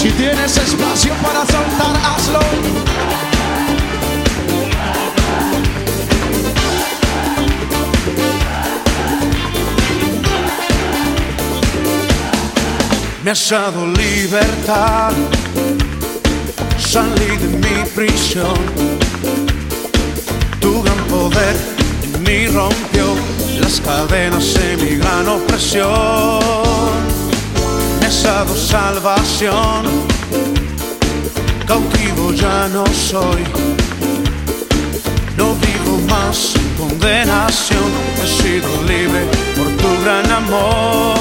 Si tienes espacio para saltar, hazlo. Me has dado libertad, salí de mi prisión. Tu gran poder en mí rompió las cadenas de mi gran opresión. Salvación, cautivo ya no soy. No vivo más en condenación, he sido libre por tu gran amor.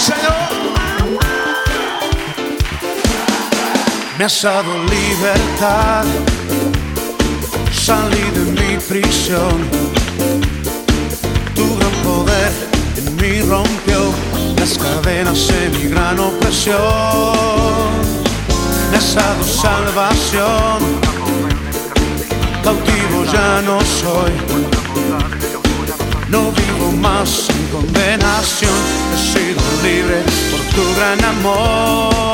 Señor. Me has dado libertad, salí de mi prisión. Tu gran poder en mí rompió las cadenas de mi gran opresión. Me has dado salvación, cautivo ya no soy. No vivo más en condenación, libre por tu gran amor.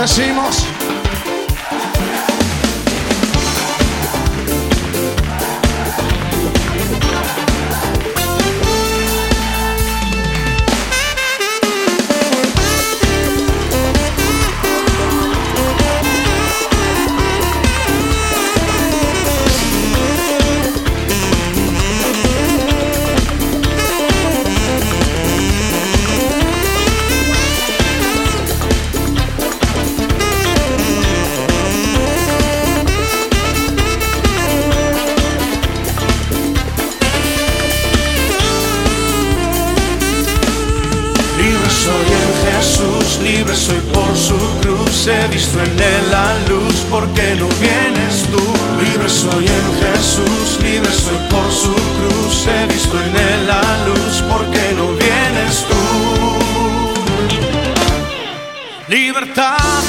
Bendecimos. Soy por su cruz. He visto en él la luz, porque no vienes tú. Libre soy en Jesús, libre soy por su cruz. He visto en él la luz, porque no vienes tú. Libertad,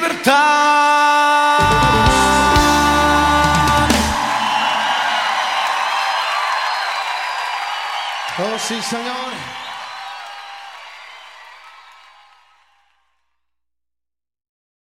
Libertad. Oh, sí, Señor.